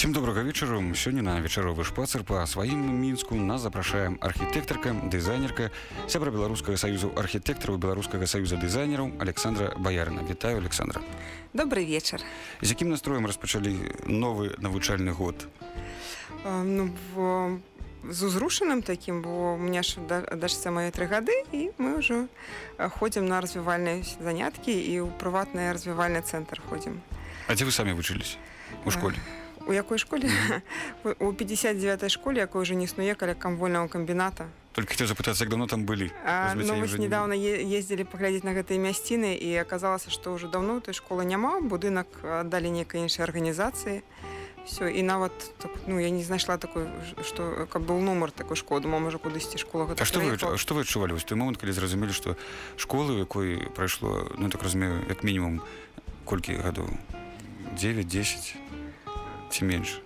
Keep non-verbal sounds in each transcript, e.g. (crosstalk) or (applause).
Всем добрага вечару сёння на вечаровы шпацыр па сваім мінску нас запрашаем архітэктарка дызайнерка сябра беларускага саюзу архітэктараў беларускага саюза дызайнераў александра баярына вітаю александра. Добрый вечар з якім настроем распачалі новы навучальны год? А, ну, в з узрушаным такім бо меня ж дачца мае тры гады і мы ўжо ходзім на развівальныя заняткі і ў прыватны развівальны цэнтр ходзім А дзе вы самі вучылись у школе? а у якой школе у 59 школе якой уже не існуе каля камвольного камбіната только хотел запытаться як давно там были а, ну, мы недавно ездили паглядзець на гэтыя мясціны і оказалася что уже давно той школы няма будынак далі некай іншай арганізацыі все і нават так, ну я не знайшла такой что каб был нумар такой шкоды ма можа кудысьці школа А что вы что вы адчувалі вось той момант калі зразумелі что школы якой прайшло ну так разумею як мінімум колькі гадоў 9 10 ці менш?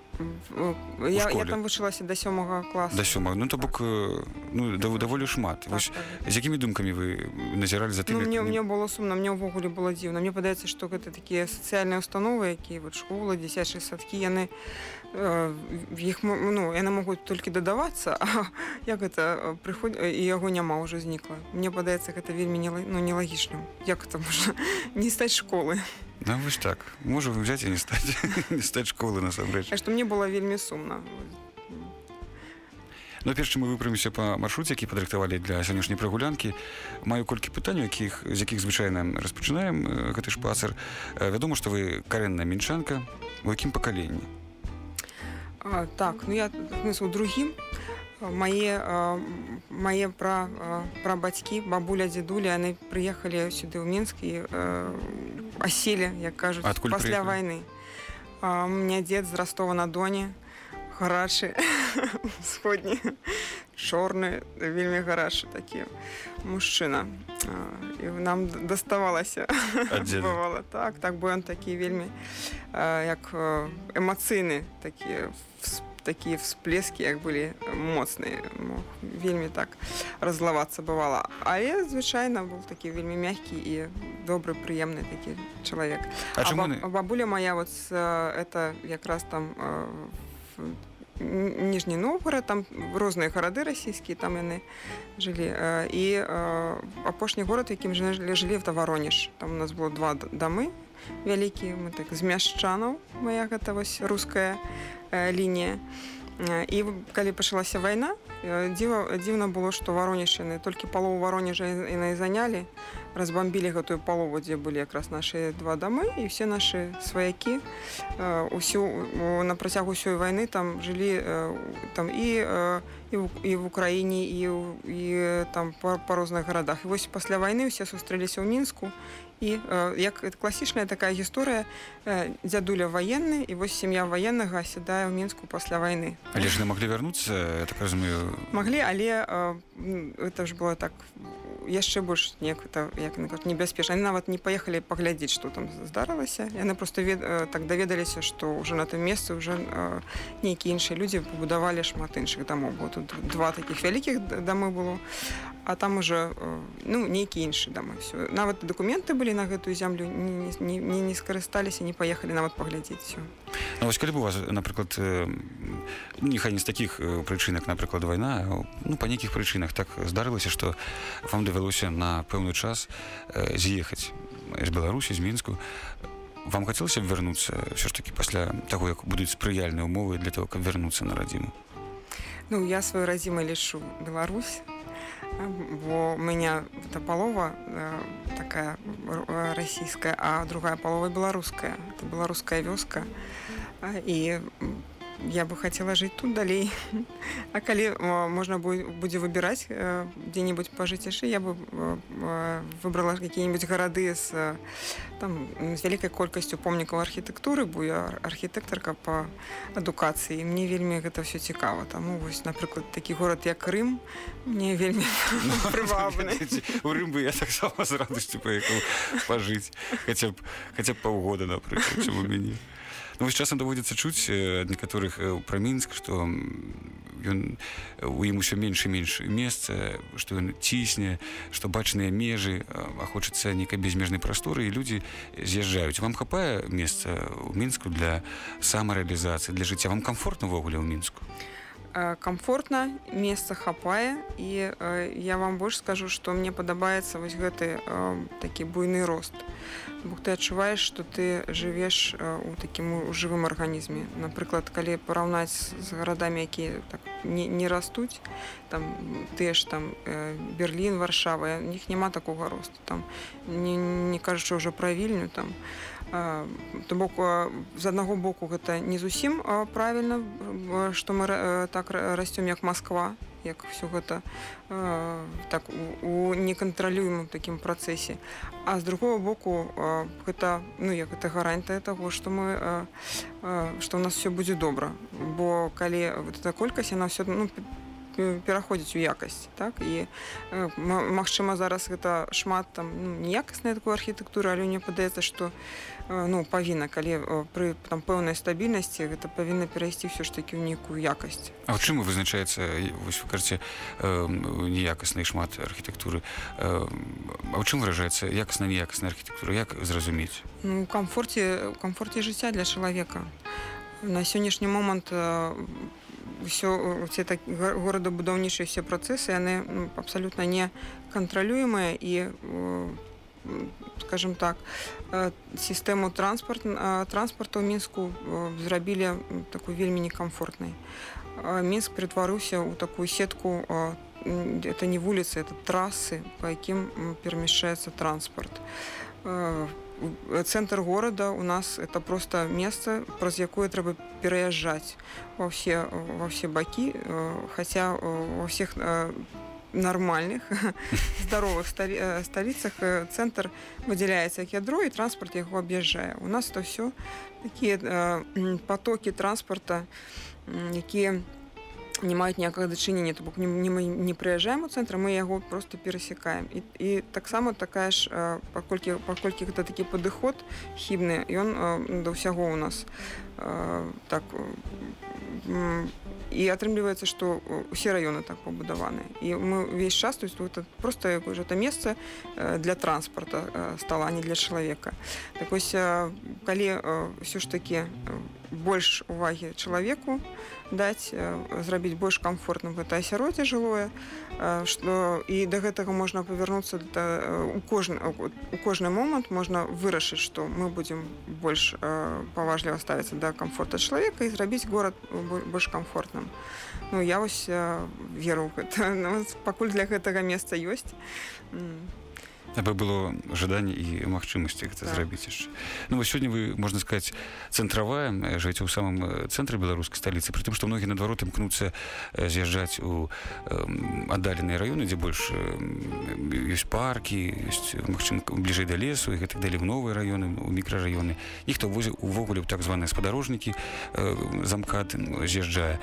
Я, я там вучылася до сёмага класа да сёма ну то бок ну да даволі шмат так, вось, так. з якімі думкамі вы назіралі за тым ну, мне мне было сумна мне ўвогуле было дзіўна мне падаецца што гэта такія сацыяльныя установы якія вот школы дзіцячыя садкі яны іх ну яны могуць толькі дадавацца а (laughs) як гэта прыходь і яго няма ўжо знікла мне падаецца гэта вельмі не ну нелагічным як это можна? Не стаць школы Ну, вось так. Можа взять і не стаць (laughs) не стаць школы насамрэч што мне было вельмі сумна Ну, перш мы выпрымемся па маршруце які падрыхтавалі для сённяшняй прагулянкі маю колькі пытанняў якіх з якіх звычайна распачынаем гэты ж пацар вядома што вы карэнная мінчанка у якім пакаленні так ну я смысл другім мае мае пра пра бацькі бабуля дзедуля яны прыехалі сюды ў мінск і аселі як кажуць адкуль пасля войны. У меня дзед з ростова на доне гарачы (laughs) сходні чорны вельмі гарачы такі мужчына і нам даставалася (laughs) бывала так так бо ён такі вельмі як эмацыйны такі такія всплески як былі моцныя. Вельмі так разлавацца бывала. Але звычайна был такі вельмі мягкі і добры прыемны такі чалавек. А, а бабуля моя вот это якраз там в ніжні Новгород там розныя гарады расійскія там яны жылі і апошні горад якім жылі жылі это варонеж там у нас было два дамы вялікія мы так з мяшчанаў моя гэта вось руская лінія і калі пачалася вайна дзіва дзіўна было што варонішчыны толькі палову варонежа яны занялі разбамбілі гэтую палову дзе былі якраз нашы два дамы і все нашы сваякі усю на працягу ўсёй вайны там жылі там і і в, і в украіне і і там па, па розных гарадах і вось пасля вайны усе сустрэліся ў мінску і як класічная такая гісторыя дзядуля ваенны і вось сям'я военнага сядае ў мінску пасля вайны але ж не маглі вярнуцца так разумею? Маглі але это ж было так яшчэ больш неяк это як небяспечна. Нават не паехалі паглядзець што там здарылася. Яны просто вед, так даведаліся што ўжо на тым месцы уже нейкія іншыя людзі пабудавалі шмат іншых дамоў бо тут два таких вялікіх дамы было а там уже ну нейкі іншы дамы все нават дакументы былі на гэтую зямлю не, не, не, не скарысталіся не паехалі нават паглядзець все Ну, вось калі б у вас напрыклад нехай не з такіх прычынак напрыклад вайна ну па нейкіх прычынах так здарылася што вам давялося на пэўны час з'ехаць з беларусі з мінску вам хацелася б вярнуцца ўсё ж таки пасля таго як будуць спрыяльныя умовы для того каб вярнуцца на радзіму ну я сваю радзіму лішу Беларусь. Бо у меня эта палова э, такая расійская а другая палова беларуская беларуская вёска. І я бы хотела жыць тут далей. (laughs) А калі можна будзе выбіраць дзе-нибудь пажыць яшчэ я бы выбрала какие-нибудь гарады (laughs) (laughs) з там з вялікай колькасцю помнікаў архітэктуры бо я архітэктарка по адукацыі мне вельмі гэта все цікава таму вось напрыклад такі горад як Рым мне вельмі прывабны у Рым бы я таксама з радасцю паехаў пажыць хаця б хаця б паўгода напрыклад у мяне Ну, вось часам даводзіцца чуць ад некаторых пра мінск што ён у ім усё менш і менш месца што ён цісне што бачныя межы а хочацца нейкай безмежнай прасторы і людзі з'язджаюць вам хапае месца ў мінску для самарэалізацыі для жыцця вам комфортна ўвогуле ў мінску Э, комфортна месца хапае. І э, я вам больш скажу што мне падабаецца вось гэты э, такі буйны рост. Бо ты адчуваеш што ты жывеш у такім жывым арганізме напрыклад калі параўнаць з гарадамі якія так не, не растуць там ты ж там берлін варшава них няма такога росту. Там не, не кажучы ўжо пра вільню там то бок з аднаго боку гэта не зусім правільна што мы так расцём як Москва як все гэта так у некантралюемым такім працэсе. А з другого боку гэта ну як гэта гарантыя таго што мы што у нас все будзе добра. Бо калі вот эта колькасць яна все ну, пераходзіць у якасць так? І магчыма зараз гэта шмат там ну, неякаснай такой архітэктуры але мне падаецца што ну павінна калі пры там пэўнай стабільнасці гэта павінна перайсці ўсё ж такі ў нейкую якасць А чым вызначаецца вось вы карце неякаснай шмат архітэктуры А ў чым выражаецца якасна неякасная архітэктура як зразумець ну камфорце камфорце жыцця для чалавека на сённяшні момант ўсё ці так горадабудаўнічыя все працэсы яны ну, абсалютна не кантралюемыя і скажем так сістэму транспорт транспарту ў мінску зрабілі такой вельмі некамфортнай мінск притварыўся ў такую сетку это не вуліцы это трасы по якім перамяшчаецца транспорт. У цэнтр горада у нас это просто месца праз якое трэба пераязджаць во все во все бакі хотя во всех нормальных (laughs) здоровых сталіцах цэнтр выдзяляецца як ядро і транспорт яго аб'язджае у нас то все такія потоки транспорта якія не маюць ніякага дачынення то бок не, не мы не прыязджаем у цэнтр мы яго просто перасекаем і, і таксама такая ж паколькі паколькі гэта такі падыход хібны ён да ўсяго у нас так і атрымліваецца што усе раёны так пабудаваны і мы увесь час то есть просто это месца для транспорта стала не для чалавека так вось калі ўсё ж такі больш увагі чалавеку даць зрабіць больш комфортным гэта асяроддзе жылое што і да гэтага можна павярнуцца у кожны у кожны момант можна вырашыць што мы будзем больш паважліва ставіцца да комфорта чалавека і зрабіць горад больш комфортным Ну я вось веру гэта. (laughs) Ну, пакуль для гэтага месца ёсць абы было жаданне і магчымасці гэта так. зрабіць яшчэ. Ну вось сёння вы можна сказаць цэнтравая жыць у самым цэнтры беларускай сталіцы при тым што многія наадварот імкнуцца з'язджаць у аддаленыя раёны дзе больш ёсць паркі ёсць магчым бліжэй да лесу і гэтак далі в новыя раёны у мікрараёны. Іх хто возі увогуле так званыя спадарожнікі замкат з'язджае.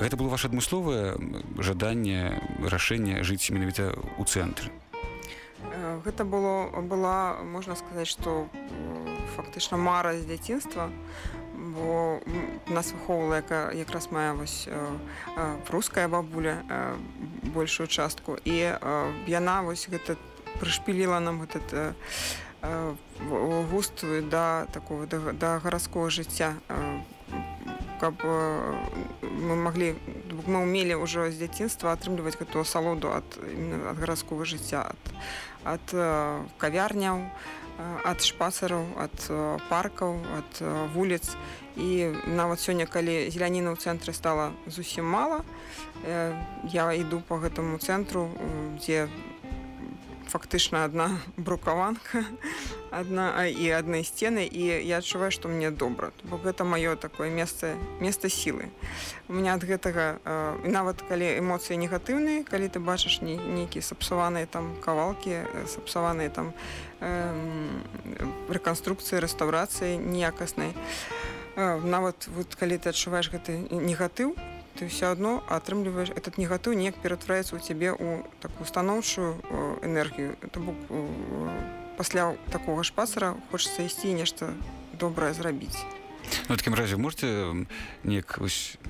Гэта было ваше адмысловае жаданне рашэння жыць менавіта ў цэнтры гэта было была можна сказаць что фактычна мара з дзяцінства бо нас выхоўвала яка якраз мая вось руская бабуля большую частку. І яна вось гэта прышпіліла нам этот густ да такого да, да гарадского жыцця. Каб мы маглі мы ўмелі ўжо з дзяцінства атрымліваць гэтую салоду ад ад гарадскога жыцця ад ад кавярняў ад шпацараў ад паркаў ад вуліц і нават сёння калі зеляніна ў цэнтры стала зусім мала я іду по гэтаму цэнтру дзе фактычна одна (laughs) брукаванка (laughs) одна і адны сцены і я адчуваю што мне добра бо гэта маё такое месца место сілы. У меня ад гэтага нават калі эмоцыі негатыўныя калі ты бачыш не нейкія сапсаваныя там кавалкі сапсаваныя там рэканструкцыі рэстаўрацыі неякаснай. Нават вот калі ты адчуваеш гэты негатыў то ты все одно атрымліваешь этот негатыў неяк ператвараецца у цябе у такую станоўчую энергію это бок пасля такого шпацара хочется ісці нешта добрае зрабіць Ну, такім разе можете неяк вось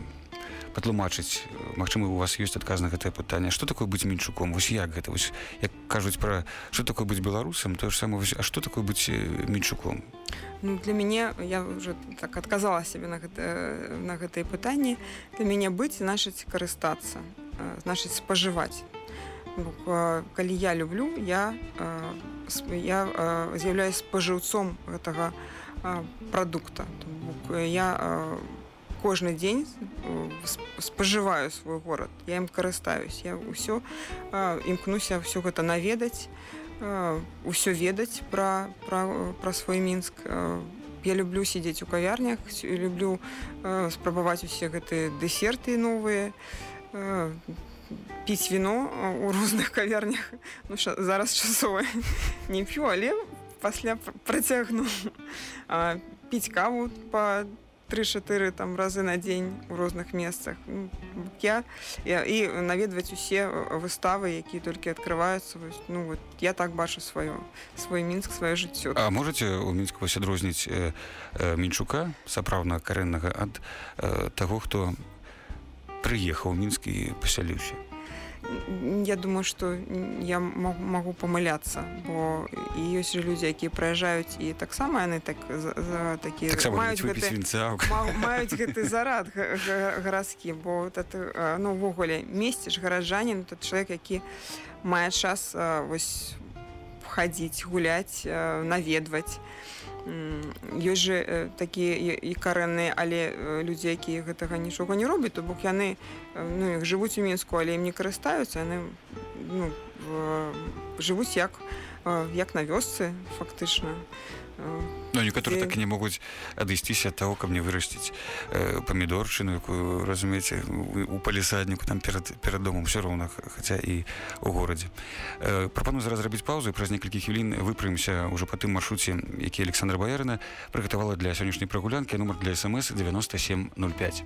патлумачыць Мачыма у вас ёсць адказ на гэтае пытанне. Што такое быць мінчуком вось як гэта? Вось як кажуць пра што такое быць беларусам то ж сама а што такое быць мінчуком ну, для мяне я уже так адказала сябе на гэта, на гэтае пытанне. Для мяне быць значыць карыстацца значыць спажываць. Калі я люблю я я з'яўляюсь спажыўцом гэтага прадукта. Я кожны дзень спажываю свой горад. Я ім карыстаюсь я ўсё імкнуся ўсё гэта наведаць ўсё ведаць пра пра, пра свой мінск. Я люблю сядзець у кавярнях люблю спрабаваць усе гэтыя дэсерты новыя піць віно у розных (laughs) кавярнях. Ну, ша, зараз часова (laughs) не п'ю але пасля працягну. Піць каву по 3-4 там разы на дзень у розных месцах. Ну, я, я і наведваць усе выставы якія толькі открываюцца ну вот я так бачу сваё свой мінск сваё жыццё А можете у мінску вось адрозніць э, э, мінчука сапраўдна карэннага ад э, таго хто прыехаў мінскі пасяліўся я думаю что я могу памыляцца бо і ёсць же людзі якія прыязджаюць і таксама яны так за, за такі так маюць маюць гэты зарад гарадскі бо ну увогуле месціш гараджанін тот чалавек які мае час вось хадзіць гуляць наведваць ёсць же э, такія і карэнныя але э, людзі якія гэтага нічога не робяць то бок яны э, ну жывуць у мінску але ім не карыстаюцца яны ну, жывуць як як на вёсцы фактычна Ну, некаторыя так не могуць адысціся ад таго, каб не вырасціць э, памідорчыну, якую разумееце у палісадніку там перад, перад домам все роўна хаця і у горадзе. Э, прапану зараз зрабіць паўзу праз некалькі хвілін выпрымся ўжо па тым маршруце, які Александра Баярына прыгатавала для сённяшняй прагулянкі нумар для смс 9705.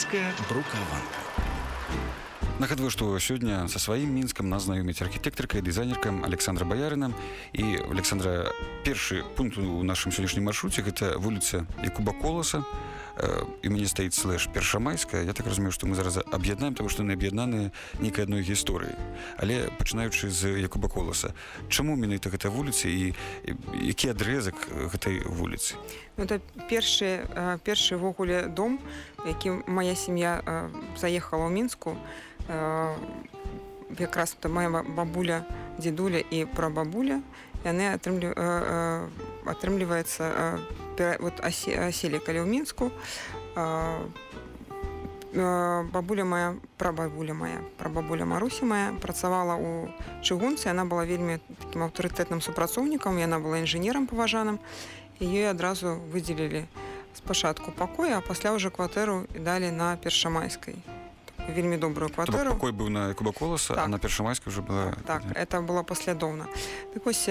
Мінская брукаванка Нагадваю, што сёння са сваім мінскам нас знаёміць архітэктарка і дызайнеркам Александра Баярына і Александра першы пункт у нашым сённяшнім маршруце гэта вуліца Якуба коласа і мяне стаіць слэш першамайская. Я так разумею што мы зараз аб'яднаем таму што не аб'яднаныя нейкай адной гісторыі але пачынаючы з Якуба коласа чаму менавіта гэта вуліцы і які адрезак гэтай вуліцы? Ну, это першы першы ввогуле дом які моя сям'я заехала ў мінску Э, якраз то моя бабуля дзедуля і прабабуля. Яны атрымлі э, э, атрымліваецца вот аселі калі ў мінску бабуля моя прабабуля моя прабабуля марусі моя працавала у чыгунцы она была вельмі таким аўтарытэтным супрацоўнікам яна была інжынерам паважаным і ёй адразу выдзелілі спачатку пакоя а пасля ўжо кватэру і далі на першамайскай вельмі добрую кватэру какой быў на кубаколаса так. на першамайска уже была так это было паслядоўна так ось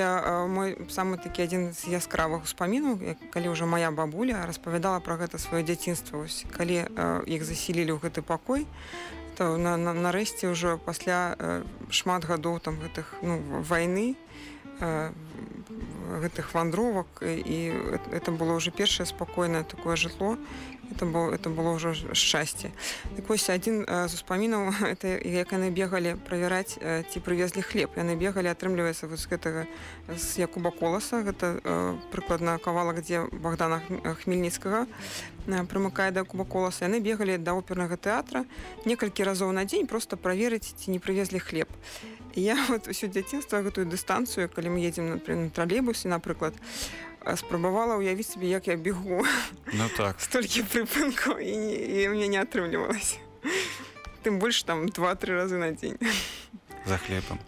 мой самы такі адзін з яскравых успамінаў калі ўжо моя бабуля распавядала про гэта сваё дзяцінства ось калі іх заселілі ў гэты пакой то на, на нарэшце ўжо пасля шмат гадоў там гэтых ну войны гэтых вандровак і это было уже першае спакойнае такое жытло это было (laughs) это было ўжо шчасце так вось адзін з успамінаў это як яны бегалі правяраць ці прывезлі хлеб яны бегалі атрымліваецца вот гэтага з якуба коласа гэта прыкладна кавалак дзе богдана хмельніцкага прымыкае да куба коласа яны бегалі да опернага тэатра некалькі разоў на дзень просто праверыць ці не прывезлі хлеб. Я вот усё дзяцінства гэтую дыстанцыю калі мы едзем на тралейбусе напрыклад то спрабавала ўявіць сабе як я бегу. Ну так. (laughs) Столькі прыпынку і, і мне не атрымлівалася тым больш там два-тры разы на дзень за хлебам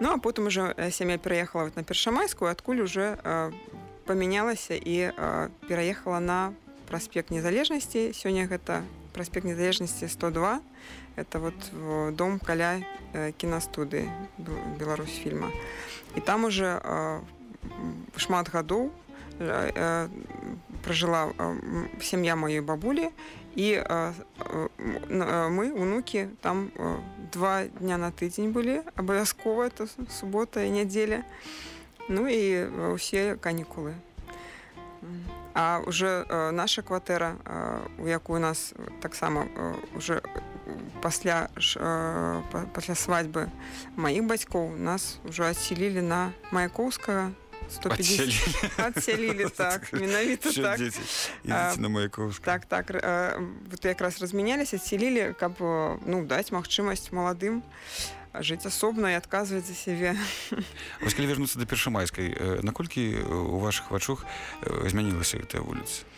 ну а потым уже сям'я пераехала вот на першамайскую адкуль уже памянялася і пераехала на праспект незалежнасці сёння гэта праспект незалежнасці 102 это вот дом каля кінастуды Беларусь фільма і там уже шмат гадоў э, пражыла сям'я маёй бабулі і мы унукі там два дня на тыдзень былі абавязкова это субота і нядзеля ну і ўсе канікулы а уже наша кватэра у якую нас таксама уже пасля пасля свадьбы маіх бацькоў нас ўжо адселілі на маяковскага 150 адселілі так менавіта так. на маяку так так вот якраз размяняліся адселілі каб ну даць магчымасць маладым жыць асобна і адказваць за сябе вось калі вернуцца да першамайскай наколькі у ваших вачух змянілася гэтая вуліца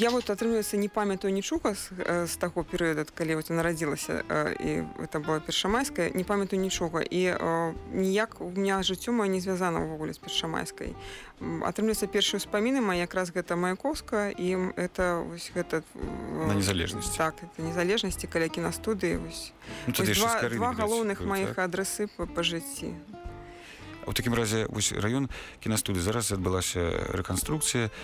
я вот атрымліваецца не памятаю нічога з, з таго перыяда калі вот нарадзілася і это была першамайская не памятаю нічога і ніяк у меня жыццё мое не звязана ўвогуле з першамайскай атрымліваецца першыя ўспаміны моя якраз гэта маяковска і это вось гэта на незалежнасць так это незалежнасці каля кінастудыі ну, два, два галоўных маіх так? адрасы по, по жыцці у такім разе вось раён кінастуды зараз адбылася рэканструкцыя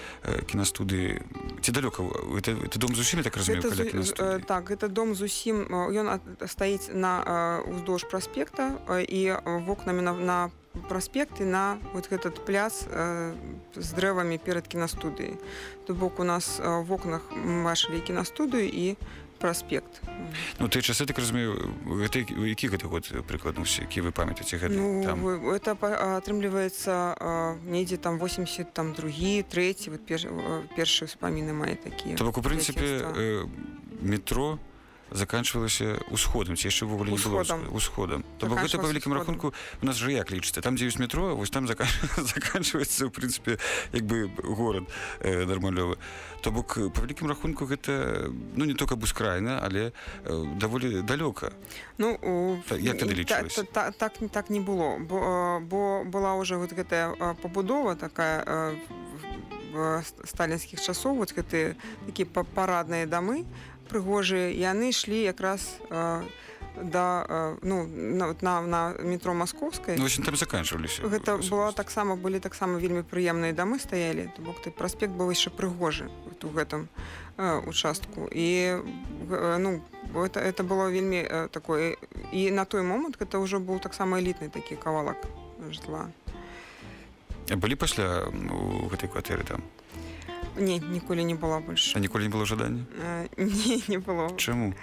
кінастуды ці далёка это, это дом зусім так разумею это, так это дом зусім ён стаіць на уздоўж праспекта і вокнамі на, на праспекты на вот этот пляц з дрэвамі перад кінастудыяй то бок у нас в окнах бачылі кінастудыю і праспект ну ты часы так разумею гэта які гэта год прыкладно які вы памятаеце гэта ну, там... это атрымліваецца недзе там 80 там другі трэці вот перш, першыя ўспаміны мае такія то бок у прынцыпе метро у заканчивалася усходам ці яшчэ ввогуле не было усходам то бок гэта па вялікім рахунку у нас жа як лічыцца там дзе ёсць метро вось там (laughs) заканчиваецца ў прынцыпе як бы горад э, нармалёвы то бок па вялікім рахунку гэта ну не только бускрайна але э, даволі далёка ну у... та, як тады та, та, та, так не так не было. Бо бо была уже вот гэтая пабудова такая в сталінскіх часоў вот гэтыя такія парадныя дамы прыгожыя яны ішлі якраз да ну на, на, на метро маскоўскай ну, там заканчиваліся гэта была таксама былі таксама вельмі прыемныя дамы стаялі то бок ты праспект быў яшчэ прыгожы вот у гэтым э, участку. І э, ну это это было вельмі э, такое і на той момант это ўжо быў таксама элітны такі кавалак жытла былі пасля у гэтай кватэры там? Не ніколі не была больше. А ніколі не было жадання э, (laughs) не, не было. Чаму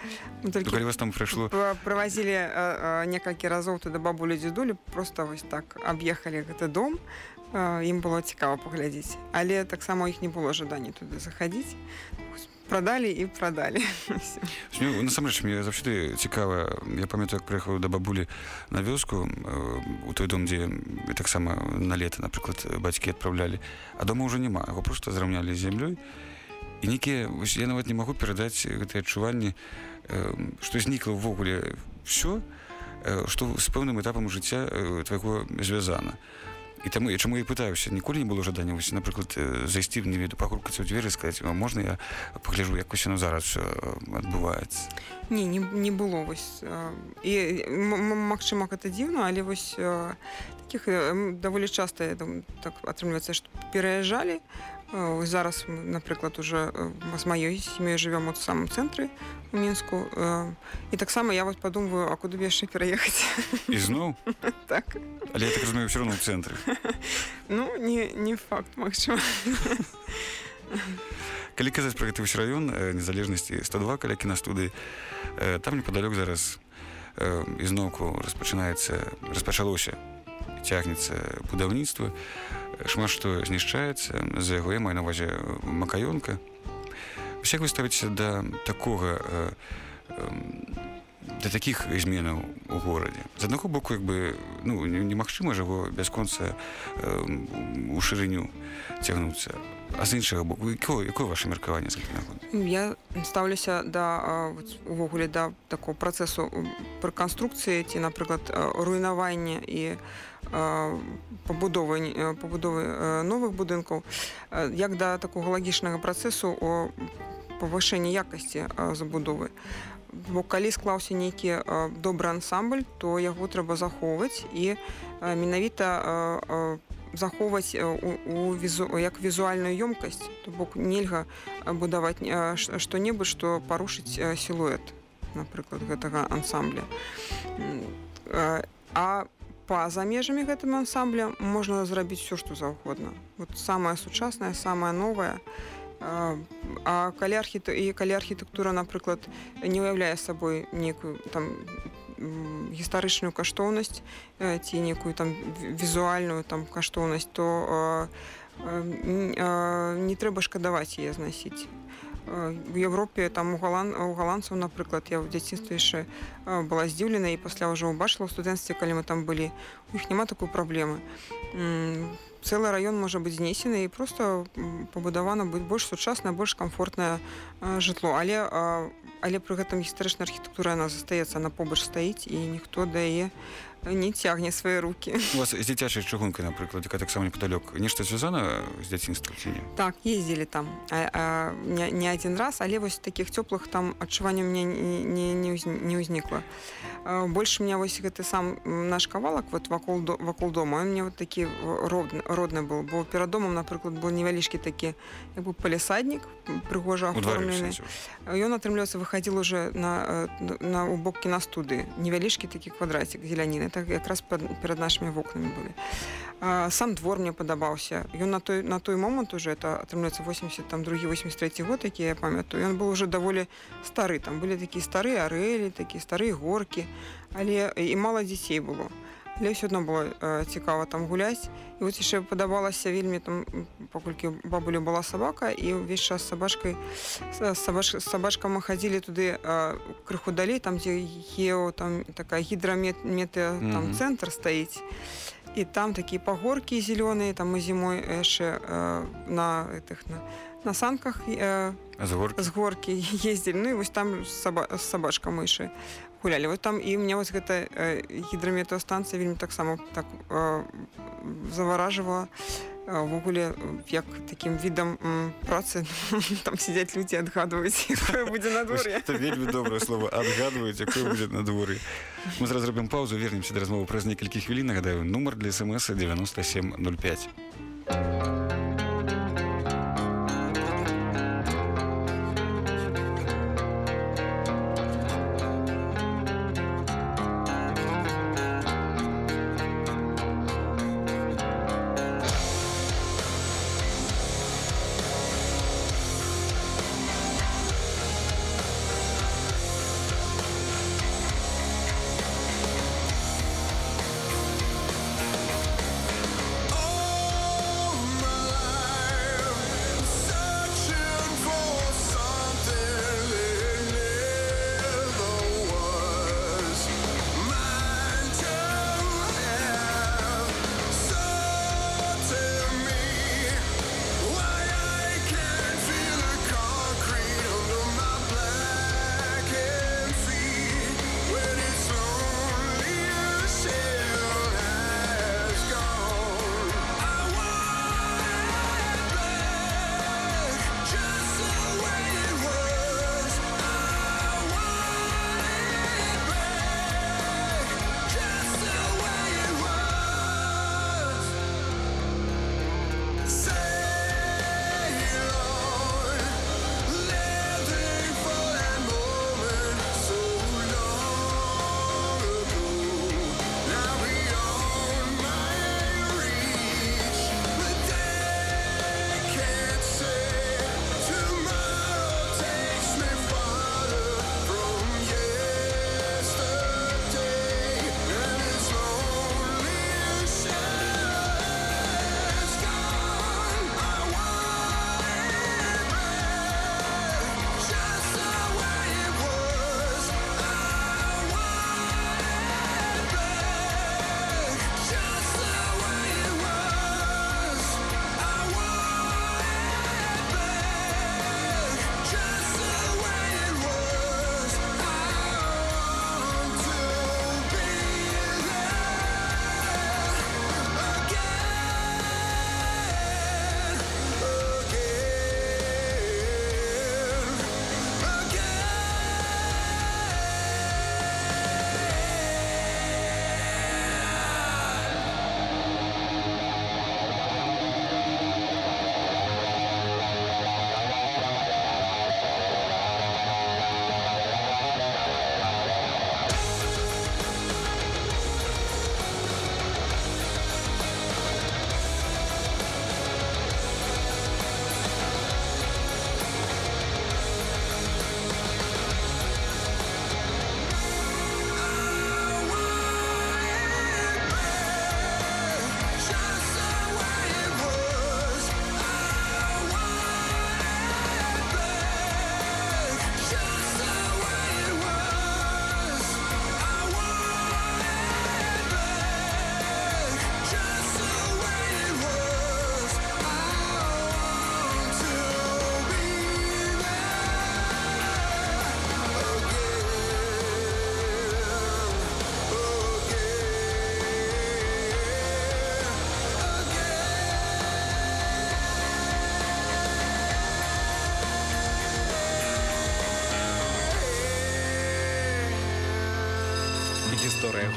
Ну, толькі калі вас там прыйшло П- Прывазілі э, э, некалькі разоў туды бабулі дзедулі просто вось так аб'ехалі гэты дом. Э, ім было цікава паглядзець але таксама іх не было жадання туды заходіць прадалі і прадалі Усё. (laughs) Ну, насамрэч мне заўсёды цікава я памятаю як прыехаў да бабулі на вёску э, у той дом дзе таксама на лета напрыклад бацькі адпраўлялі а дома ўжо няма. Яго просто зраўнялі зямлёй. І нейкія я нават не магу перадаць гэтыя адчуванні э, што знікла ўвогуле все што з пэўным этапам жыцця э, твайго звязана і таму я чаму і пытаюся ніколі не было жадання вось напрыклад э, зайсці не веду пагрукацца ў дзверы сказаць «А можна я пагляжу як усё зараз всё адбываецца не не, не было вось э, і магчыма гэта дзіўна але вось э, таких э, даволі часта я думаю, так атрымліваецца што пераязджалі Э, зараз мы, напрыклад уже э, з маёй сям'ёй жывём у самым цэнтры у мінску э, і таксама я вот падумваю а куды яшчэ пераехаць і зноў (laughs) так. Але так разумею все равно цэнтры (laughs) ну не не факт магчыма калі казаць про гэты вось раён э, незалежнасці 102 каля кінастудыі э, там непадалёк зараз э, ізноўку распачынаецца распачалося цягнецца будаўніцтва. Шмат што знішчаецца. За яго я маю на увазе макаёнка. Як вы ставіце да такога э, э, да такіх зменаў у горадзе? З аднаго боку як бы ну не- немагчыма ж яго бясконца э, у шырыню цягнуцца а з іншага боку якое якое ваше меркаванне з гэтым нагоды? я стаўлюся да увогуле да такого працэсу рэканструкцыі ці напрыклад руйнавання і пабудовы пабудовы новых будынкаў як да такога лагічнага працэсу о павышэнні якасці забудовы бо калі склаўся нейкі добры ансамбль то яго трэба захоўваць і менавіта захоўваць у, у візу як візуальную ёмкасць то бок нельга будаваць што-небудзь што парушыць сілуэт напрыклад гэтага ансамбля. А, па-за межамі гэтым ансамбля можна зрабіць все што заўгодна. Вот самае сучаснае самае новае. А, калі архіт і калі архітэктура напрыклад не ўяўляе сабой некую там м, гістарычную каштоўнасць э, ці некую там ві- візуальную там каштоўнасць то э, э, э, не трэба шкадаваць яе знасіць Э, в Европе там у галан у галандцаў напрыклад я ў дзяцінстве яшчэ э, была здзіўлена і пасля ўжо ўбачыла ў студэнцтве калі мы там былі у іх няма такой праблемы М, цэлы раён можа быць знесены і просто пабудавана быць больш сучаснае больш камфортнае э, жытло але але пры гэтым гістарычная архітэктура яна застаецца на побач стаіць і ніхто да яе не цягне свае руки. У вас з дзіцячай чыгункай напрыклад якая таксама непадалёк нешта звязана з дзяцінства ці не так ездзілі там а, а, не, не адзін раз але вось таких цёплых там адчуванняў мне не, не, не, ўз- не ўзнікла больш мне вось гэты сам наш кавалак вот вакол до- вакол дома. Он мне вот такі родны родны был. Бо перад домам напрыклад был невялічкі такі як бы палісаднік прыгожа аформлены ён атрымліваецца выхадзіл уже на э, на у бок кінастуды невялічкі такі квадратик зеляніны так якраз перад нашими вокнамі былі А, сам двор мне падабаўся ён на той на той момант уже это атрымліваецца 80 там другі 83 год які я памятаю ён был уже даволі стары там былі такія старыя арэлі такія старыя горкі але і мала дзяцей было але ўсё адно было э, цікава там гуляць і вот яшчэ падабалася вельмі там паколькі бабулю была сабака і ўвесь час з сабачкай с- сабач, з сабачкам мы хадзілі туды э, крыху далей там дзе ео там такая гідрамет метэ там Мгм. цэнтр стаіць і там такія пагоркі зялёныя там мы зімой яшчэ э, на гэтых на, на санках э, а за горкі з горкі ездзілі (laughs) ну і вось там з саба, з сабачка мышы гулялі вот там і мне вось гэта э, гідраметэостанцыя вельмі таксама так э, заваражвала ввогуле як такім відам працы (laughs) там сядзяць людзі адгадваюць (laughs) будзе надвор'е Это вельмі добрае слово адгадваюць якое будзе на дворы мы зараз зробім паузу вернемся да размовы праз некалькі хвілін нагадаю нумар для смс 9705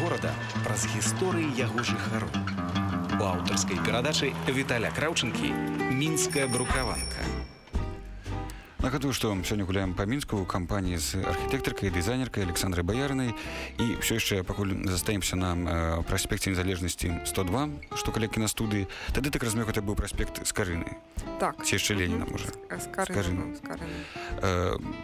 горада праз гісторыі яго жыхару. У аўтарскай перадачы Віталя Краўчынкі мінская брукаванка. Нагадую, што сёння гуляем па мінску ў кампаніі з архітэктаркай дызайнеркай Александрай Баярнай і ўсё яшчэ пакуль застаемся на э, праспекце незалежнасці 102 што каля кінастудыі тады так разумею гэта быў праспект з карыны Так. ці яшчэ леніна можа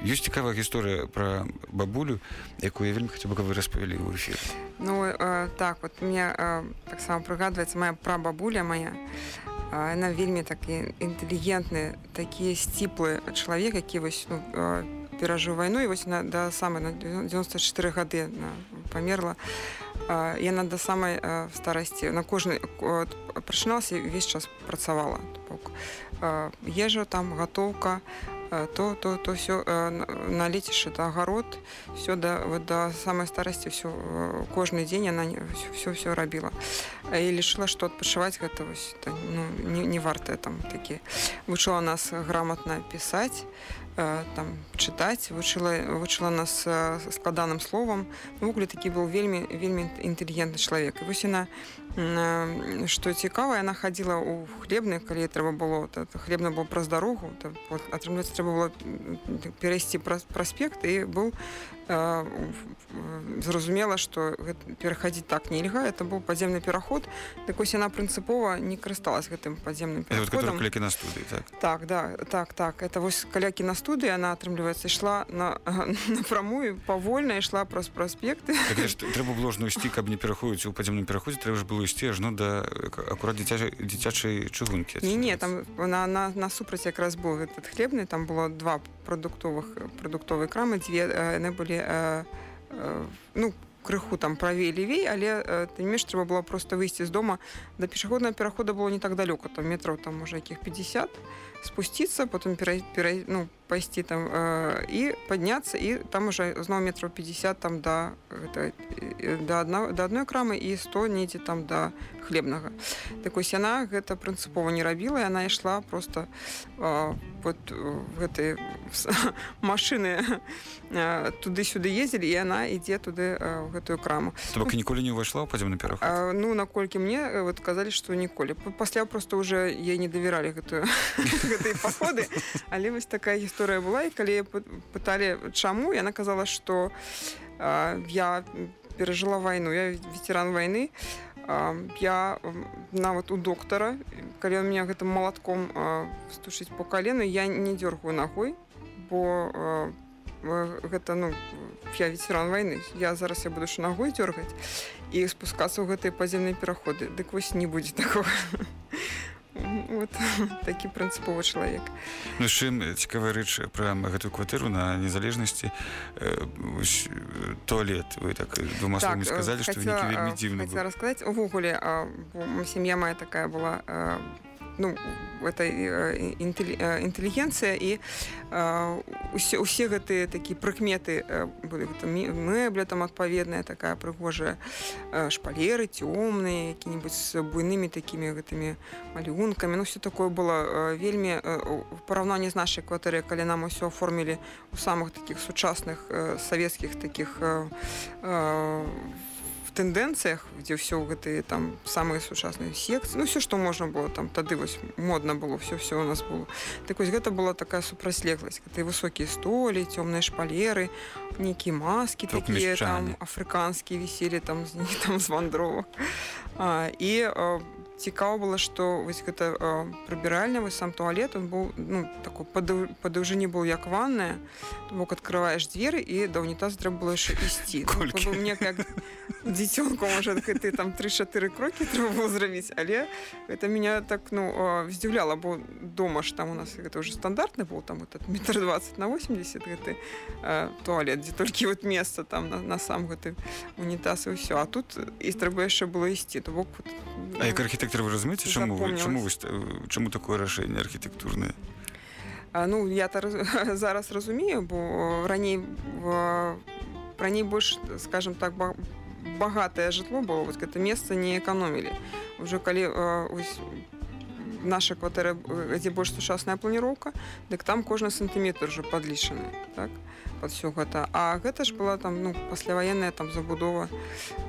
ёсць цікавая гісторыя пра бабулю якую я вельмі хацеў бы вы распавялі ў эфір. Ну, э, так, вот мне э, таксама прыгадваецца моя прабабуля моя. Э, Она вельмі такі інтэлігентны, такі сціплы чалавек, які вось ну, перажыў вайну і вось на, да самай на 94 гады на, памерла. Яна да самай старасці на кожны прачыналася увесь час працавала. Бок, ежа там гатоўка, э, то то то все на лецішча да агарод все да вот да самай старасці все кожны дзень она все все рабіла і лічыла што адпачываць гэта вось та, ну, не, не вартае там такі вучыла нас грамотна пісаць э, там чытаць вучыла вучыла нас э, складаным словам увогуле такі быў вельмі вельмі інтэлігентны чалавек вось яна м, што цікава яна хадзіла ў хлебны калі трэба было то, то хлебна было праз дарогу то, вот, атрымліваецца трэба было перайсці праз праспект і быў э, зразумела што перахадзіць так нельга это быў падземны пераход так вось яна прынцыпова не карысталась гэтым падземным Это вот пераходам каля кінастудыі так? Так да так так. Это вось каля кінастудыі она атрымліваецца ішла на (laughs) напрамую павольна ішла праз праспекты Так, трэба было ж ну, ісці каб не пераходзіць у падземным пераходзе трэба ж было ісці ажно да э, акурат дзіцячай дзіцячай чыгункі не не там на на насупраць якраз быў этот хлебны там было два прадуктовых прадуктовыя крамы дзве э, яны былі э, э, ну крыху там правей левей але э, ты не менш трэба было просто выйсці з дома. Да пешаходнага перахода было не так далёка там метраў там можа якіх 50 спусціцца потом пера, пера, ну пайсці там э, і падняцца і там уже зноў метраў 50 там да гэта, э, да адна да адной крамы і 100 недзе там да хлебнага так вось яна гэта прынцыпова не рабіла яна ішла просто э, вот гэтай (laughs) машыны э, туды-сюды ездзілі і яна ідзе туды э, гэтую краму. То бок ніколі не ўвайшла ў падземны пераход а, ну наколькі мне э, вот казалі што ніколі пасля просто уже ей не давяралі гэтую (laughs) гэтыя (laughs) паходы але вось такая гісторыя была і калі пыталі чаму яна казала што а, я перажыла вайну я ветеран вайны а, я нават у доктара калі меня гэтым малатком а, стушыць по калену я не дёргаю ногой бо э, гэта ну я ветеран вайны я зараз я буду ногой дёргаць і спускацца ў гэтыя падземныя пераходы дык вось не будзе такого (laughs) вот (laughs) такі прынцыповы чалавек Ну з чым цікавая рэч пра гэтую кватэру на незалежнасці. Э, э, туалет. Вы так э, двума словамі сказалі што вельмі дзіўны хотела рассказать. Увогуле сям'я моя такая была а, ну это э, інтэлі- э, інтэлігенцыя і а, усе усе гэтыя такія прыкметы э, былі мэбля там адпаведная такая прыгожая э, шпалеры цёмныя які-небудзь з буйнымі такімі гэтымі малюнкамі ну все такое было э, вельмі э, у параўнанні з нашай кватэры калі нам усё оформілі у самых таких сучасных э, савецкіх таких э, э, в тэндэнцыях дзе ўсё гэтыя там самыя сучасныя секцыі ну все што можна было там тады вось модна было все все у нас было так вось гэта была такая супрацьлегласць гэтыя высокія столі цёмныя шпалеры нейкія маскі Тут такія мешчане. там афрыканскія віселі там з (laughs) там з вандровак і цікава было што вось гэта прыбіральня вось сам туалет он быў ну такой па даўжыні быў як ванная. Бок открываеш дзверы і да унітаз трэба было яшчэ ісці Ну, мне як дзіцёнку можа ты там 3-4 крокі трэба зрабіць але это меня так ну здзіўляла бо дома ж там у нас гэта уже стандартны быў там этот метр 20 на 80 гэты э, туалет дзе толькі вот месца там на, на сам гэты унітаз і ўсё а тут і трэба яшчэ было ісці то бок вот, А як архітэктар вы разумееце чаму вы, чаму вось, э, чаму такое рашэнне архітэктурнае А, ну я (laughs) зараз разумею бо э, раней раней больш скажем так ба- багатае жытло было вось гэта месца не эканомілі уже калі э, ось, наша кватэра дзе больш сучасная планіроўка дык там кожны сантыметр уже падлічаны так под все гэта. А гэта ж была там ну пасляваенная там забудова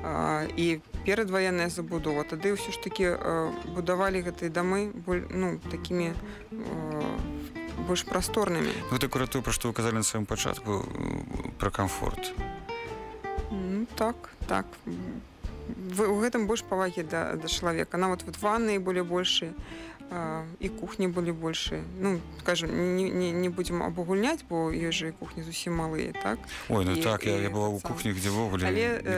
а, і перадваенная забудова. Тады ўсё ж таки будавалі гэтыя дамы боль ну такімі больш прасторнымі. Вот акурат то пра што вы казалі на сваім пачатку пра камфорт. Ну, так так. Вы у гэтым больш павагі да, да чалавека. Нават вот ванны более большыя і кухні былі большыя ну скажем не, не, не будзем абагульняць бо ёсць жа і кухні зусім малыя так? Ой ну і, так я, і я была ў кухні дзе-вогуле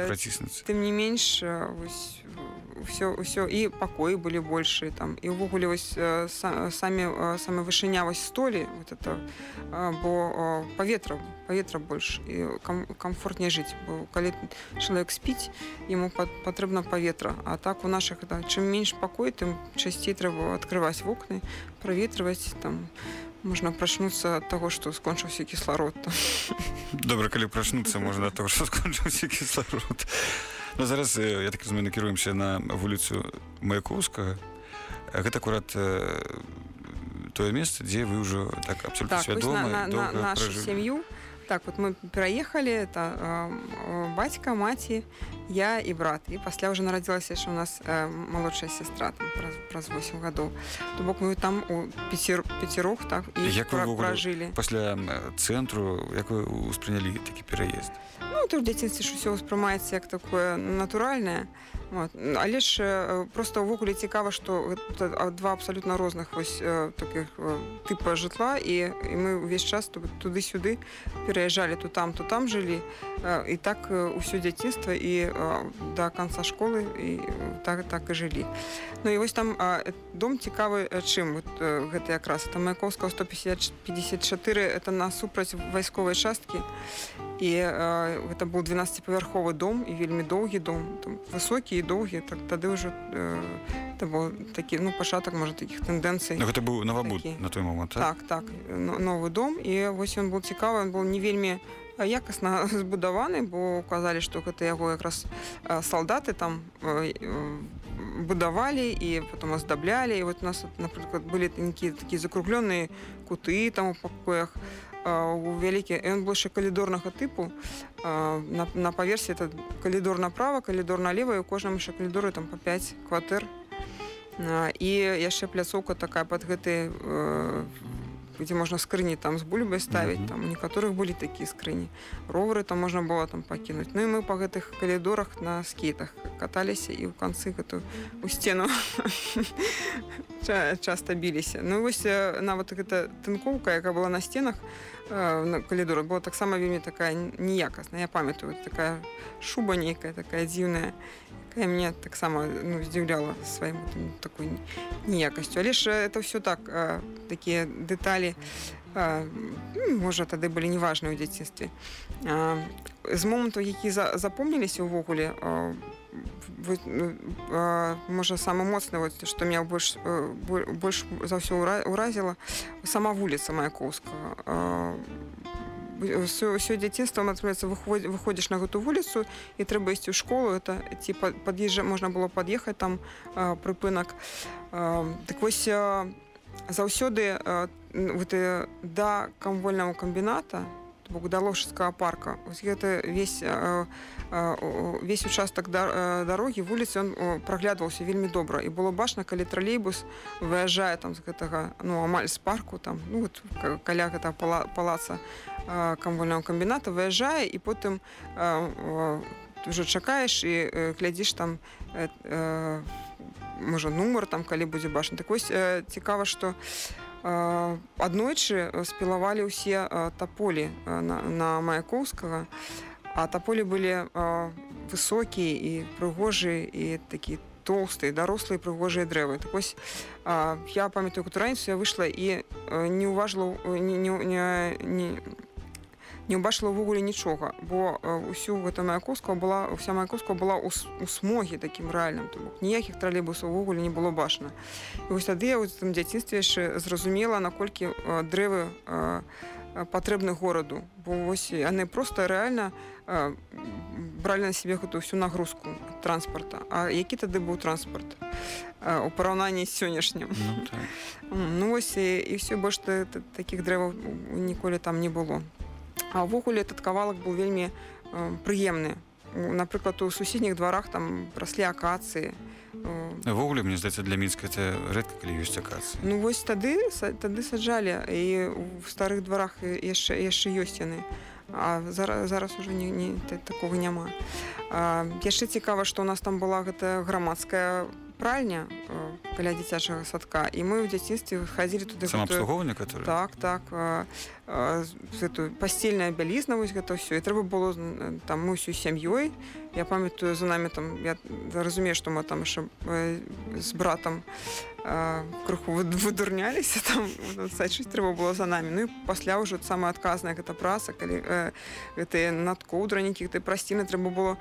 праціснуцца тым не менш вось все ўсё і пакоі былі большыя там. І ўвогуле вось самі самы вышыня вось столі вот это бо паветра паветра больш і кам, камфортней жыць бо калі чалавек спіць яму патрэбна паветра а так у наших да, чым менш пакой тым часцей трэба открываць вокны праветрываць там можна прачнуцца ад таго што скончыўся кісларод добра калі прачнуцца можна того што скончыўся кісларод Ну, зараз я так разумею накіруемся на вуліцу маяковскага гэта акурат тое месца дзе вы ўжо так абсолютно так, свядома на, на, на нашу сям'ю. Так вот мы пераехалі это э, бацька маці я і брат. І пасля уже нарадзілася яшчэ у нас э, малодшая сестра там праз, праз 8 гадоў то бок мы там у пяцірох так і як пражылі пасля цэнтру як вы успрынялі такі пераезд Ну, то в дзяцінстве ж усё ўспрымаецца як такое натуральнае вот. але ж просто ўвогуле цікава што два абсалютна розных вось таких тыпа жытла і, і мы ўвесь час туды-сюды пераязджалі то там то там жылі і так ўсё дзяцінства і да конца школы і так так і жылі Ну і вось там дом цікавы чым? Вот, гэта якраз там маяковска 154 это насупраць вайсковай часткі. І гэта быў 12павярховы дом і вельмі доўгі дом там, высокі і доўгі так тады ўжо это быў такі ну пачатак можа такіх тэндэнцый гэта быў навабуд на той момант так так, новы дом. І вось ён был цікавы он был не вельмі якасна (laughs) збудаваны бо казалі што гэта яго якраз салдаты там будавалі і потом аздаблялі. І вот у нас напрыклад былі нейкія такія закругленыя куты там у пакоях у вялікі ён больше калідорнага тыпу на, на паверсе это калідор направа калідор налева і у кожнаму яшчэ калідоры там по 5 кватэр. І яшчэ пляцоўка такая под гэты дзе можна скрыні там з бульбай ставіць mm -hmm. там у некаторых былі такія скрыні ровары там можна было там пакінуць Ну і мы па гэтых калідорах на скейтах каталіся і ў канцы гэту у сцену (laughs) часта біліся Ну вось нават гэта тынкоўка яка была на сценах на калідору была таксама вельмі такая неякасная я памятаю такая шуба нейкая такая дзіўная і мне таксама ну, здзіўляла сваім такой ніякасцю але ж это все так такія дэталі ну, можа тады былі неважныя ў дзяцінстве з моманту які за, запомніліся ўвогуле ну, можа самы моцны вот што меня больш больш за ўсё ўразіла сама вуліца маяковскага ўсё дзяцінства атрымаецца выходзіш на гэту вуліцу і трэба ісці ў школу это ці пад'езжа можна было пад'ехаць там прыпынак так вось заўсёды да камвольнаму камбіната бок да лошадскага парка ось гэта весь весь участак дарогі вуліцы он праглядваўся вельмі добра і было бачна калі тралейбус выязджае там з гэтага ну амаль з парку там ну вот каля гэта пала, палаца камвольнага камбіната выязджае і потым уже чакаеш і глядзіш там можа нумар там калі будзе бачна так вось цікава што у аднойчы спілавалі ўсе таполі на, на маяковскага а таполі былі высокія і прыгожыя і такі тоўстыя дарослыя прыгожыя дрэвы так вось я памятаю раніцу я выйшла і не ўважла не, не, не, не не ўбачыла ўвогуле нічога бо ўсю гэта маяковска была вся маяковска была у смогі такім рэальным то бок ніякіх тралейбусаў увогуле не было бачна і вось тады я там дзяцінстве яшчэ зразумела наколькі дрэвы патрэбны гораду бо вось яны просто реально э, бралі на себе гэту всю нагрузку транспорта А які тады быў транспорт э, у параўнанні з сённяшнім Ну, так. (laughs) Ну вось і, і все больш та- та- такіх дрэваў ніколі там не было. А ўвогуле этот кавалак быў вельмі э, прыемны. Напрыклад, у суседніх дварах там раслі акацыі. Э, Ввогуле, мне здаецца, для мінска это рэдка, калі ёсць акацыі. Ну вось тады тады саджалі і в старых дварах яшчэ яшчэ ёсць яны. А зараз, зараз уже не, не, та- такога няма. Яшчэ цікава, што у нас там была гэта грамадская пральня э, каля дзіцячага садка і мы ў дзяцінстве хадзілі туды Самаабслугоўванне, которое? Так, так. з- Гэту пасцельная бялізна вось гэта ўсё і трэба было там мы ўсёй сям'ёй я памятаю за нами там я разумею што мы там яшчэ э, з братам а, крыху вы- выдурняліся там сачыць трэба было за нами ну і пасля ўжо самая адказная гэта праца калі э, гэтыя надкоўдранікі гэтай прасціны трэба было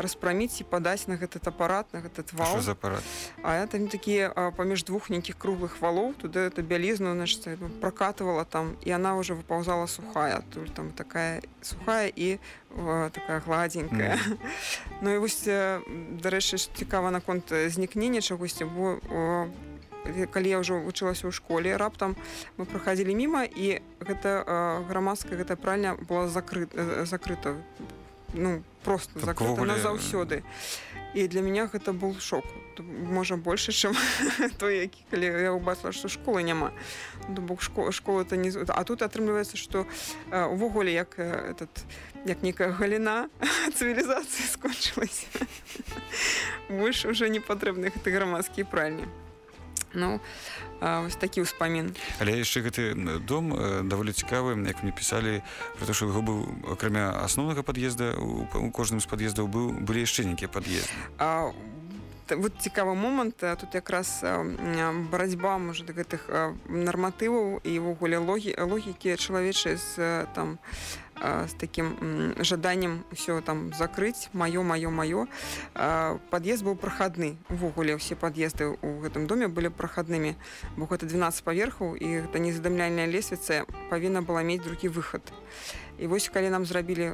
распраміць і падаць на гэты апарат на А гэты твал апарат? а я там такія паміж двух нейкіх круглых валоў туды эту бялізну значит, ну, прокатывала там і она уже выпаўзала сухая тут там такая сухая і о, такая гладзенькая Мгм. (laughs) Ну і вось э, дарэчы цікава наконт э, знікнення чагосьці бо э, калі я ўжо вучылася ў школе раптам мы праходзілі міма і гэта э, грамадская гэта пральня была закрыта закрыта ну просто Так, закрыта увогуле, назаўсёды. І для меня гэта был шок. Можа больше чым (laughs) той які калі я убачыла што школы няма. Ну, бок школа школа это не а тут атрымліваецца што э, увогуле як э, этот як некая галіна (laughs) цывілізацыі скончылася. (laughs) Больш уже не патрэбны гэты грамадскія пральні ну а, вось такі ўспамін Але яшчэ гэты дом даволі цікавы як мне пісалі про то што яго быў акрамя асноўнага пад'езда у, у кожным з пад'ездаў быў былі яшчэ нейкія пад'езды А, т- вот цікавы момант тут якраз барацьба можа да гэтых нарматываў і ўвогуле логі логікі чалавечай з там з таким жаданнем все там закрыць маё маё маё пад'езд быў прахадны увогуле ўсе пад'езды ў гэтым доме былі прахаднымі бо гэта 12 паверхаў і гэта незадымляльная лесвіца павінна была мець другі выхад і вось калі нам зрабілі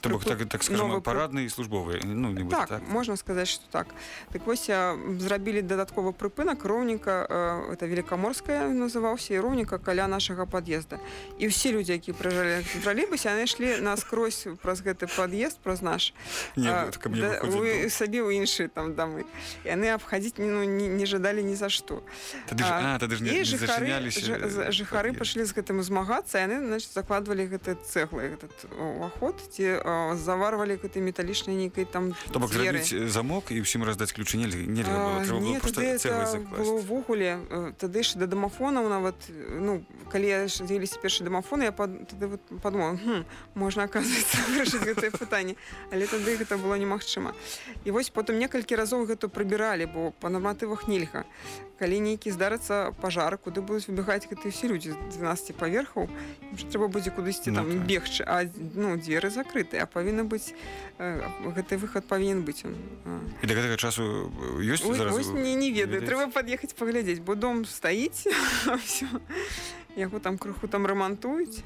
То бок так, так скажем, новы пры- парадны і службовы ну, так, так. можна сказаць што так. Так вось а, зрабілі дадатковы прыпынак роўніка а, это великкаморская называўся і роўніка каля нашага пад'езда і ўсе людзі які прыжалі тралейбусе яны ішлі наскрозь праз гэты пад'езд праз наш. Не, а, так, да, вы сабе ў іншыя там дамы яны абхадзіць ну, не, не жадалі ні за што Тады ж, а, тады ж не, не і жыхары, пашлі з гэтым змагацца яны значит закладвалі гэты цэглы этот уваход ці а, заварвалі гэтай металічнай нейкай там То бок зрабіць э, замок і ўсім раздаць ключы нельга, нельга было, было не, проста тады это было закласць. ўвогуле э, тады ж да дамафонаў нават э, ну калі я з'явіліся першы дамафоны я пад, тады вот подумала хм, можна аказваецца (laughs) вырашыць гэтае пытанне але тады гэта было немагчыма і вось потым некалькі разоў гэта прыбіралі бо па нарматывах нельга калі нейкі здарыцца пажар куды будуць выбегаць гэтыя ўсе людзі з 12 паверхаў трэба будзе кудысьці Ну там так. Бегчы а ну дзверы закрыты а павінна быць э, гэты выхад павінен быць он. І да гэтага часу э, ёсць Ой, зараз вось не, не ведаю. трэба пад'ехаць паглядзець бо дом стаіць (laughs) яго там крыху там рамантуюць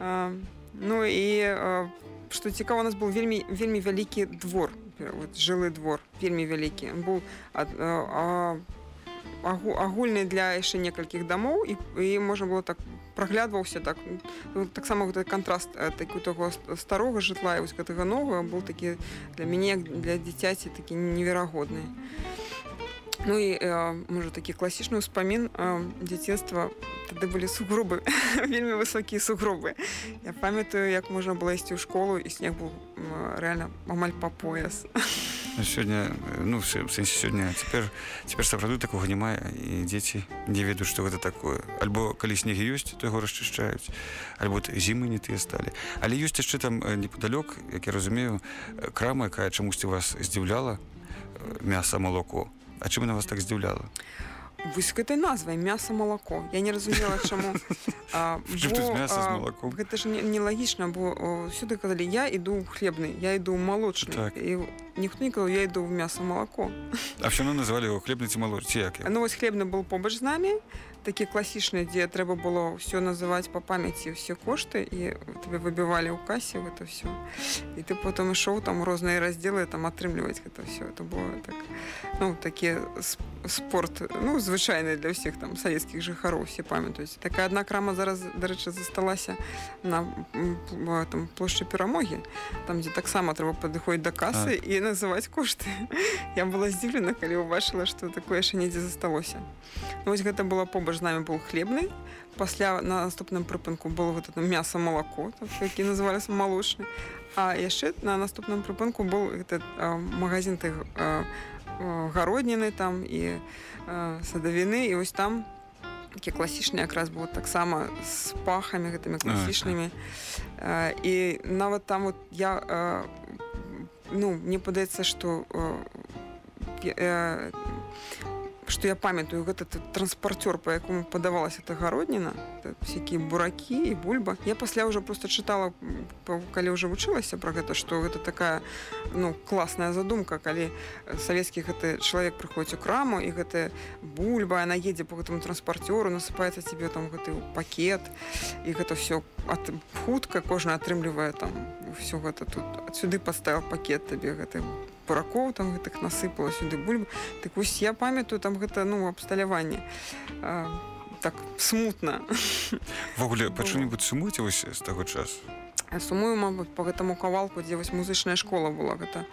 А, ну і што цікава у нас быў вельмі вельмі вялікі двор. Э, вот, жылы двор вельмі вялікі быў ад- а, а, агу- агульны для яшчэ некалькіх дамоў і, і можна было так праглядваўся так ну, таксама гэты кантраст э, такі таго старога жытла і вось гэтага новага быў такі для мяне для дзіцяці такі неверагодны Ну і э, можа такі класічны ўспамін э, дзяцінства тады былі сугробы (laughs) вельмі высокія сугробы Я памятаю як можна было ісці ў школу і снег быў м, рэальна амаль па пояс. Сёння э, ну сэнсе сёння цяпер цяпер сапраўды такога няма і дзеці не ведаюць што гэта такое. Альбо калі снегі ёсць то яго расчышчаюць альбо зімы не тыя сталі але ёсць яшчэ там э, непадалёк як я разумею э, крама якая чамусьці вас здзіўляла э, мяса малоко А чым на вас так здзіўляла вось гэтай назвай мяса малако я не разумела чаму (laughs) а, з а, гэта ж не- нелагічна бо о, сюды казалі я іду ў хлебны я іду ў малочны Так. і ніхто не казаў я іду в мясо молоко А все равно называли его хлебный молоч ці як ну вось хлебны был побач з намі такі класічны дзе трэба было ўсё называць по памяці все кошты і тебе выбівалі ў касе это все і ты потом ішоў там розныя раздзелы там атрымліваць гэта все это было так ну такі спорт ну звычайны для ўсіх там савецкіх жыхароў все памятаюць такая одна крама зараз дарэчы засталася на там плошчы перамогі там дзе таксама трэба падыходзіць да касы а. і называць кошты. (laughs) Я была здзіўлена калі ўбачыла что такое яшчэ недзе засталося ну, вось гэта было побач з намі быў хлебны пасля на наступным прыпынку было вот это мясо молоко так, які называліся малочны а яшчэ на наступным прыпынку был этот магазин ты гародніны там і садавіны і вось там такі класічны якраз было таксама з пахамі гэтымі класічнымі і нават там вот я ну мне падаецца что што я памятаю гэта транспартёр по якому падавалася эта гародніна всякие буракі і бульба. Я пасля уже просто чытала калі уже вучылася про гэта что гэта такая ну класная задумка калі савецкі гэты чалавек прыходзіць у краму і гэта бульба она едзе по гэтаму транспартёру насыпаецца тебе там гэты пакет і гэта все ад хутка кожна атрымлівае там все гэта тут сюды поставил пакет табе гэты паракоў там гэтых насыпала сюды бульбу. Так вось я памятаю там гэта ну абсталяванне. Так смутна. Ввогуле (laughs) пачу-нибудь сумуйце вось з таго часу? Сумую мабыць по гэтаму кавалку дзе вось музычная школа была гэта.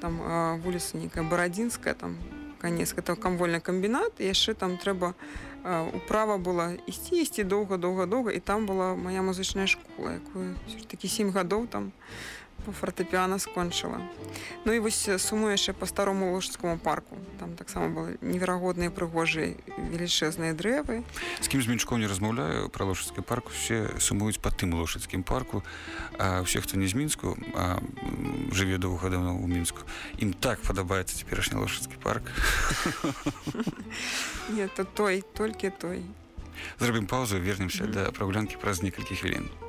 Там вуліца нейкая барадзінская там конец это камвольны камбінат яшчэ там трэба управа была ісці ісці доўга доўга доўга і там была моя музычная школа якую такі сем гадоў там фартэпіана скончыла Ну і вось суму яшчэ по старому лужскому парку. Там таксама было неверагодныя прыгожыя велічэзныя дрэвы. З кім з мінчком не размаўляю про лошадскі парк все сумуюць по тым лошадскім парку. А все хто не з мінску жыве доўгадаўно ў мінску. Ім так падабаецца цяперашні лошадскі парк. (laughs) Нет то той толькі той. Зробім паузу вернемся да прагулянкі праз некалькі хвілін. мінская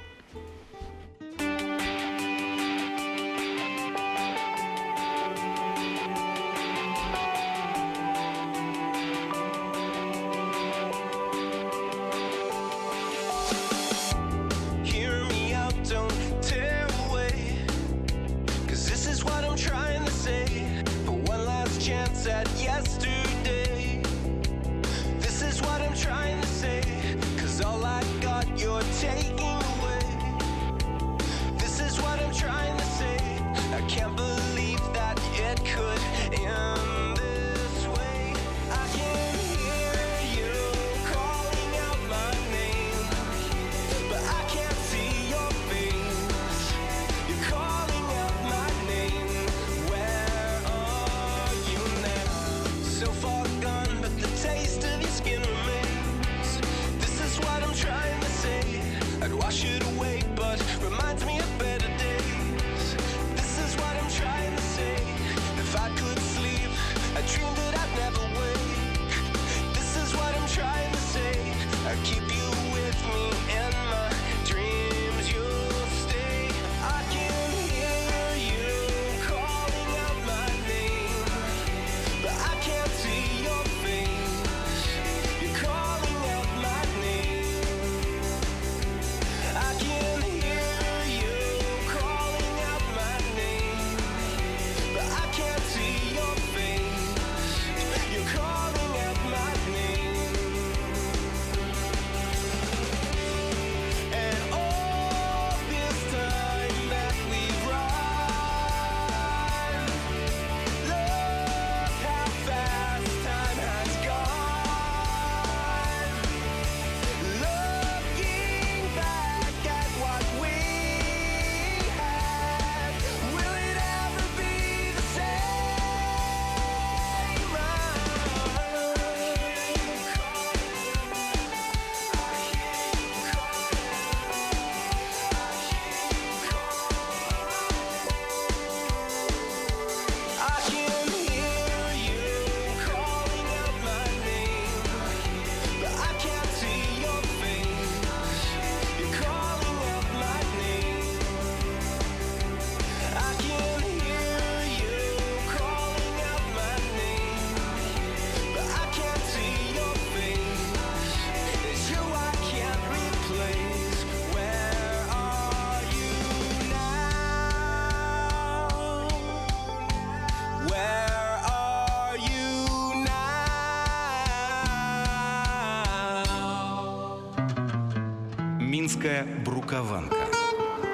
брукаванка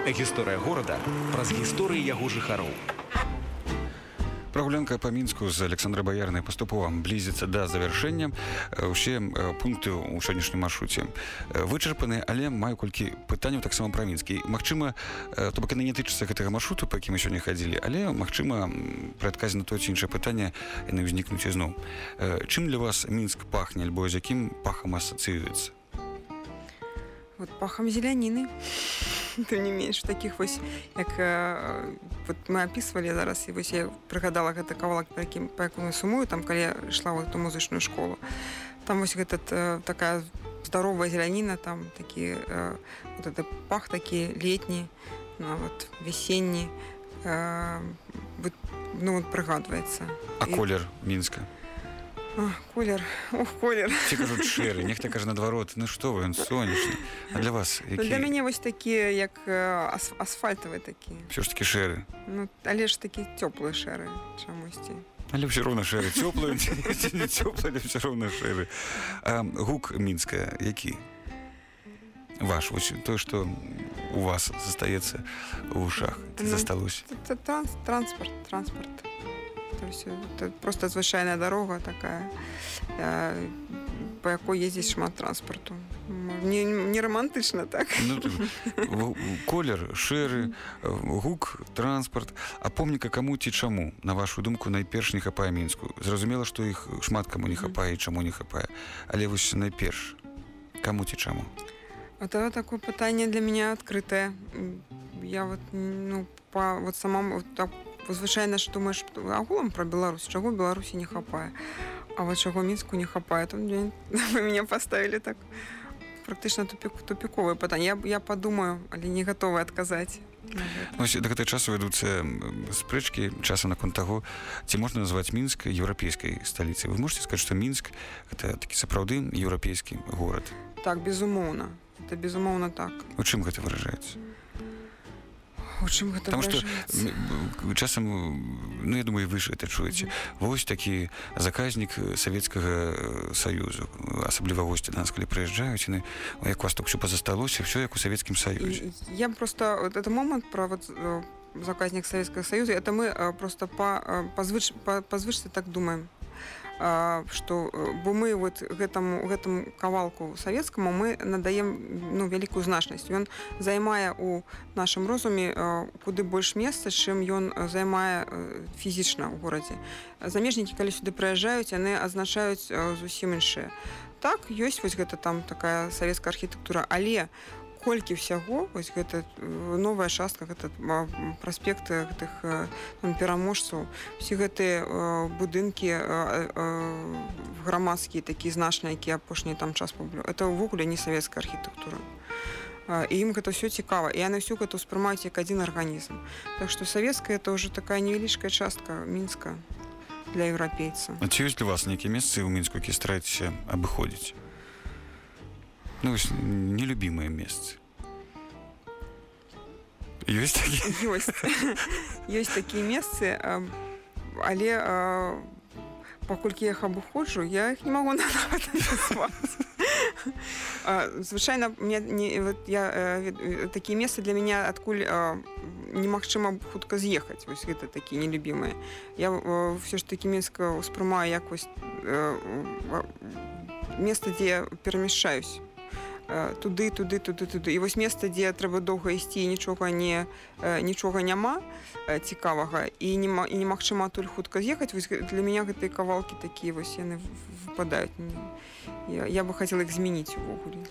гісторыя горада праз гісторыі яго жыхароў. Прагулянка па мінску з Александра Баярнай паступова блізіцца да завяршэння. Э, пункты ў сённяшнім маршруце вычарпаны але маю колькі пытанняў таксама пра мінскі. Магчыма то бок яны не тычыцца гэтага маршруту па які мы сёння хадзілі але магчыма пры адказе на тое ці іншае пытанне яны ўзнікнуць ізноў. Чым для вас мінск пахне альбо з якім пахам асацыюецца Вот пахом зелянины. (laughs) Тым не менш таких вось як э, вот мы опісвалі зараз і вось я прыгадала гэты кавалак па якім па якому сумую там калі я ішла в эту музычную школу. Там вось гэтат э, такая здоровая зеляніна там такі э, вот это пах такі летні ну, вот весенні вот, ну вот прыгадваецца а колер мінска Ох, колер ох колер. Ці кажуць шэры нехта кажа наадварот ну што вы ён сонечны а для вас Ну, для які мяне вось такія як э, ас, асфальтавыя такія ўсё ж таки шэры Ну, але ж такі цёплыя шэры чамусьці. Але ўсё роўна шэры цёплы цёплы, ўсё роўна шэры. Гук мінская які ваш вось тое што у вас застаецца ў вушах ці Ну, засталося Это транс, транспорт, транспорт. Это все, это просто звычайная дорога такая, э, по якой ездзіць шмат транспорту. Не, не романтычна так. ну, колер шэры э, гук транспарт а помніка каму ці чаму на вашу думку найперш не хапае мінску зразумела што іх шмат каму не хапае чаму не хапае але вось найперш каму ці чаму Это такое пытанне для меня открытое. М, Я вот, ну, по вот самому, вот так, вот звычайна ж думаеш агулам пра Беларусь, чаго Беларусі не хапае. А вот чаго мінску не хапае, то мне, (laughs) вы меня поставили так практычна тупик, тупіковае пытанне. Я, я подумаю, але не гатовы адказаць. на гэта. Ось да гэтай часу вядуцца спрэчкі часам наконт таго ці можна назваць мінск еўрапейскай сталіцай вы можете сказаць што мінск гэта такі сапраўды еўрапейскі горад Так, безумоўна. Это безумоўна так. у чым гэта выражаецца У чым гэта Таму што часам ну я думаю вы ж это чуеце вось такі заказнік савецкага э, саюзу. Асабліва госці да нас калі прыязджаюць яны «Ой, як вас так все пазасталося все як у савецкім саюзе. Я просто вот этот момент про вот заказник Советского Союза, это мы просто по, по, звыч, по, по звычцы так думаем. Что э, бо мы вот гэтаму гэтаму кавалку савецкаму мы надаем ну вялікую значнасць. Ён займае у нашым розуме куды больш месца чым ён займае э, фізічна ў горадзе. Замежнікі калі сюды прыязджаюць яны азначаюць зусім іншыя так ёсць вось гэта там такая савецкая архітэктура але колькі ўсяго вось гэта э, новая частка гэта праспекты гэтых э, пераможцаў усе гэтыя э, будынкі э, э, грамадскія такія значныя якія апошні там час паблю это ўвогуле не савецкая архітэктура і ім гэта ўсё цікава і яны ўсё гэта ўспрымаюць як адзін арганізм так што савецкая это ўжо такая невялічкая частка мінска для еўрапейца А ці ёсць для вас нейкія месцы ў мінску які стараецеся абыходзіць ну нелюбімыя месцы ёсць такі ёсць (laughs) ёсць такія месцы але а, паколькі я іх абыходжу я іх не магу. (laughs) А, звычайна мне не вот я э, э, такія месцы для мяне адкуль немагчыма хутка з'ехаць. Вось гэта такія нелюбімыя. Я э, все ж таки мінска ўспрымаю як вось э, место дзе Э, туды туды туды туды і вось месца дзе трэба доўга ісці нічога не нічога няма цікавага і нема і немагчыма адтуль хутка з'ехаць вось для мяне гэтыя кавалкі такія вось яны выпадаюць я, я бы хацела іх змяніць увогуле.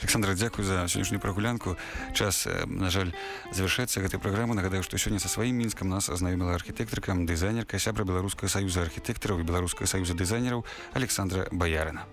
Александра дзякую за сённяшнюю прагулянку час на жаль завяршаецца гэтай праграмы нагадаю што сёння са сваім мінскам нас азнаёміла архітэктарка дызайнерка сябра беларускага саюза архітэктараў і беларускага саюза дызайнераў Александра баярына